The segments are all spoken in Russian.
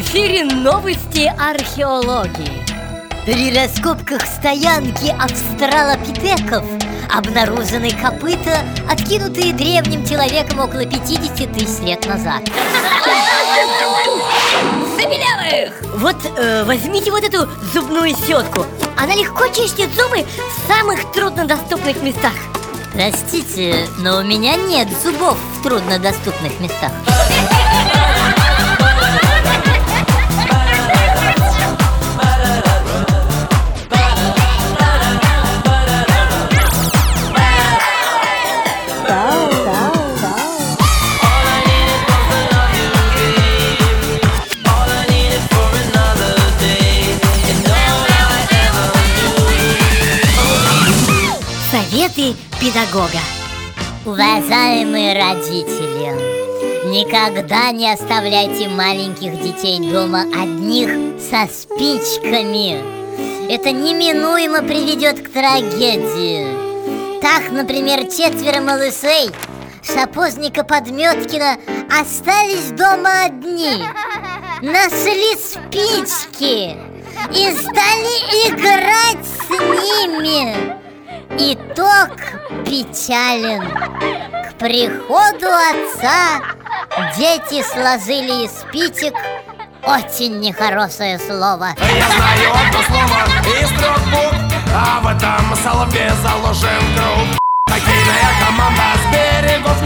эфире новости археологии. При раскопках стоянки австралопитеков обнаружены копыта, откинутые древним человеком около 50 тысяч лет назад. Забелявых! Вот э, возьмите вот эту зубную щетку. Она легко чистит зубы в самых труднодоступных местах. Простите, но у меня нет зубов в труднодоступных местах. Советы педагога. Уважаемые родители, никогда не оставляйте маленьких детей дома одних со спичками. Это неминуемо приведет к трагедии. Так, например, четверо малышей Сапожника Подметкина остались дома одни. Нашли спички и стали играть с ними печален. К приходу отца Дети сложили из спичек Очень нехорошее слово. Я знаю одно слово из трех букв А в этом соловье заложен круг. Хоккейная команда с берегов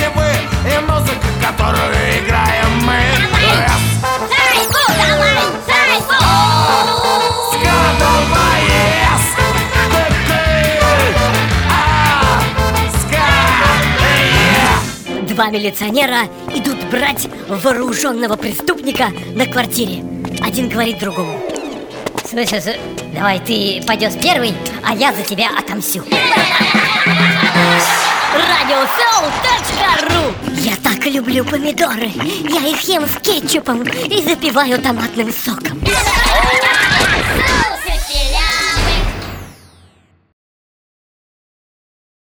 Два милиционера идут брать вооруженного преступника на квартире. Один говорит другому. Слышишь, давай ты пойдешь первый, а я за тебя отомщу Радиосоу.ру Я так люблю помидоры. Я их ем с кетчупом и запиваю томатным соком